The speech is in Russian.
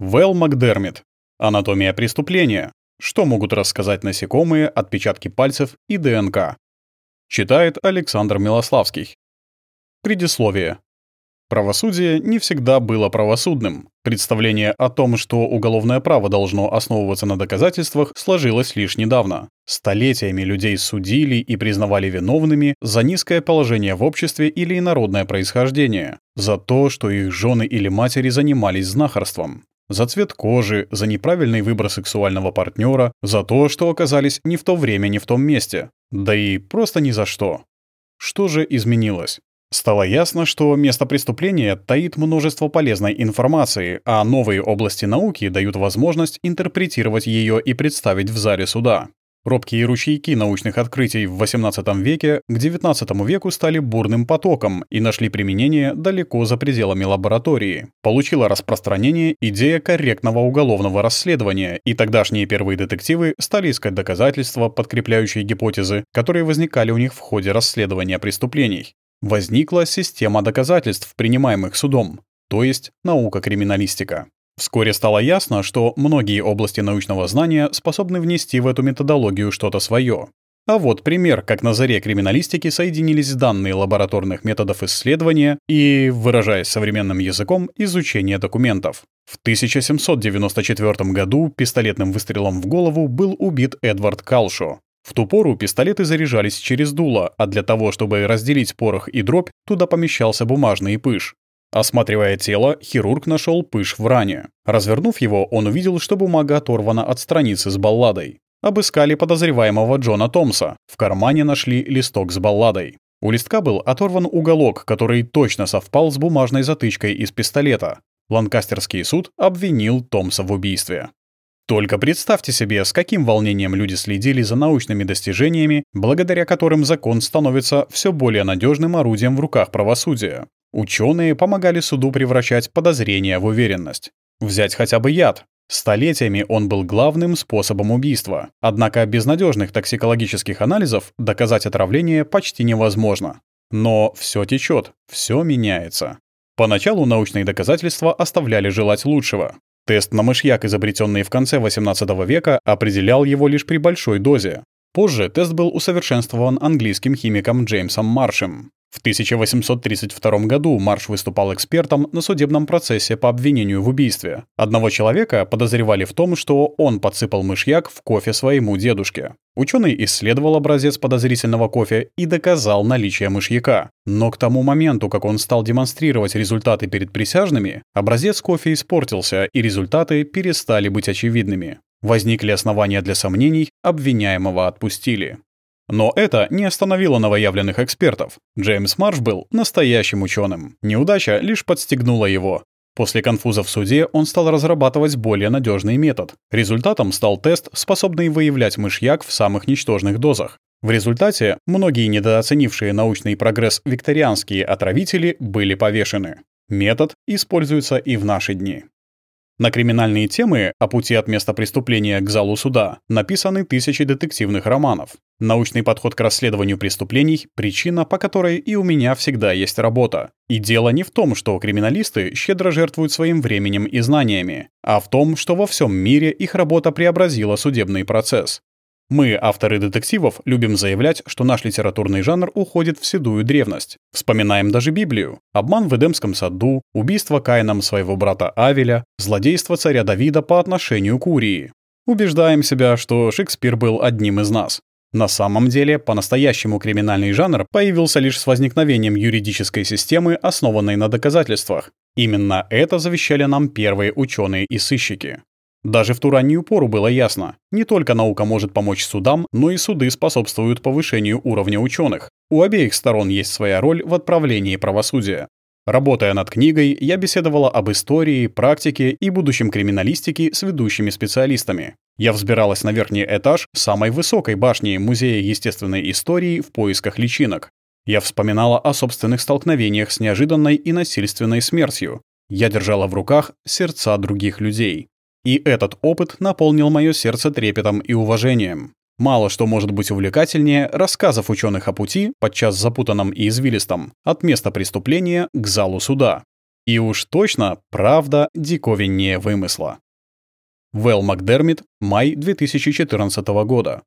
Вэл Макдермит. Анатомия преступления. Что могут рассказать насекомые, отпечатки пальцев и ДНК? Читает Александр Милославский. Предисловие. Правосудие не всегда было правосудным. Представление о том, что уголовное право должно основываться на доказательствах, сложилось лишь недавно. Столетиями людей судили и признавали виновными за низкое положение в обществе или инородное происхождение, за то, что их жены или матери занимались знахарством, за цвет кожи, за неправильный выбор сексуального партнера, за то, что оказались не в то время, не в том месте, да и просто ни за что. Что же изменилось? Стало ясно, что место преступления таит множество полезной информации, а новые области науки дают возможность интерпретировать ее и представить в зале суда. Робкие ручейки научных открытий в XVIII веке к XIX веку стали бурным потоком и нашли применение далеко за пределами лаборатории. Получила распространение идея корректного уголовного расследования, и тогдашние первые детективы стали искать доказательства, подкрепляющие гипотезы, которые возникали у них в ходе расследования преступлений возникла система доказательств, принимаемых судом, то есть наука-криминалистика. Вскоре стало ясно, что многие области научного знания способны внести в эту методологию что-то свое. А вот пример, как на заре криминалистики соединились данные лабораторных методов исследования и, выражаясь современным языком, изучения документов. В 1794 году пистолетным выстрелом в голову был убит Эдвард Калшо, в ту пору пистолеты заряжались через дуло, а для того, чтобы разделить порох и дробь, туда помещался бумажный пыш. Осматривая тело, хирург нашел пыш в ране. Развернув его, он увидел, что бумага оторвана от страницы с балладой. Обыскали подозреваемого Джона Томса. В кармане нашли листок с балладой. У листка был оторван уголок, который точно совпал с бумажной затычкой из пистолета. Ланкастерский суд обвинил Томса в убийстве. Только представьте себе, с каким волнением люди следили за научными достижениями, благодаря которым закон становится все более надежным орудием в руках правосудия. Ученые помогали суду превращать подозрения в уверенность. Взять хотя бы яд. Столетиями он был главным способом убийства. Однако без надежных токсикологических анализов доказать отравление почти невозможно. Но все течет, все меняется. Поначалу научные доказательства оставляли желать лучшего. Тест на мышьяк, изобретенный в конце XVIII века, определял его лишь при большой дозе. Позже тест был усовершенствован английским химиком Джеймсом Маршем. В 1832 году Марш выступал экспертом на судебном процессе по обвинению в убийстве. Одного человека подозревали в том, что он подсыпал мышьяк в кофе своему дедушке. Ученый исследовал образец подозрительного кофе и доказал наличие мышьяка. Но к тому моменту, как он стал демонстрировать результаты перед присяжными, образец кофе испортился, и результаты перестали быть очевидными. Возникли основания для сомнений, обвиняемого отпустили. Но это не остановило новоявленных экспертов. Джеймс Марш был настоящим ученым. Неудача лишь подстегнула его. После конфуза в суде он стал разрабатывать более надежный метод. Результатом стал тест, способный выявлять мышьяк в самых ничтожных дозах. В результате многие недооценившие научный прогресс викторианские отравители были повешены. Метод используется и в наши дни. На криминальные темы о пути от места преступления к залу суда написаны тысячи детективных романов. Научный подход к расследованию преступлений – причина, по которой и у меня всегда есть работа. И дело не в том, что криминалисты щедро жертвуют своим временем и знаниями, а в том, что во всем мире их работа преобразила судебный процесс. Мы, авторы детективов, любим заявлять, что наш литературный жанр уходит в седую древность. Вспоминаем даже Библию. Обман в Эдемском саду, убийство Каином своего брата Авеля, злодейство царя Давида по отношению к Урии. Убеждаем себя, что Шекспир был одним из нас. На самом деле, по-настоящему криминальный жанр появился лишь с возникновением юридической системы, основанной на доказательствах. Именно это завещали нам первые ученые и сыщики. Даже в ту раннюю пору было ясно, не только наука может помочь судам, но и суды способствуют повышению уровня ученых. У обеих сторон есть своя роль в отправлении правосудия. Работая над книгой, я беседовала об истории, практике и будущем криминалистики с ведущими специалистами. Я взбиралась на верхний этаж самой высокой башни Музея естественной истории в поисках личинок. Я вспоминала о собственных столкновениях с неожиданной и насильственной смертью. Я держала в руках сердца других людей. И этот опыт наполнил мое сердце трепетом и уважением. Мало что может быть увлекательнее рассказов ученых о пути, подчас запутанном и извилистом, от места преступления к залу суда. И уж точно правда диковиннее вымысла. Вэл Макдермит, май 2014 года.